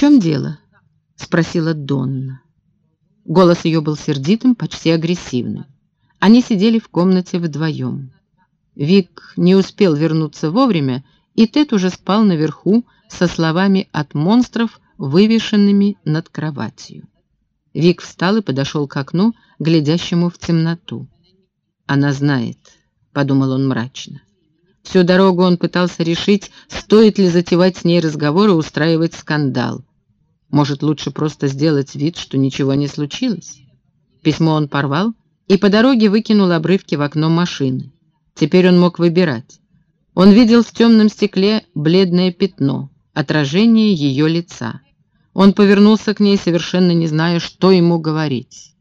чем дело?» — спросила Донна. Голос ее был сердитым, почти агрессивным. Они сидели в комнате вдвоем. Вик не успел вернуться вовремя, и Тед уже спал наверху со словами от монстров, вывешенными над кроватью. Вик встал и подошел к окну, глядящему в темноту. «Она знает», — подумал он мрачно. Всю дорогу он пытался решить, стоит ли затевать с ней разговор и устраивать скандал. Может, лучше просто сделать вид, что ничего не случилось? Письмо он порвал и по дороге выкинул обрывки в окно машины. Теперь он мог выбирать. Он видел в темном стекле бледное пятно, отражение ее лица. Он повернулся к ней, совершенно не зная, что ему говорить.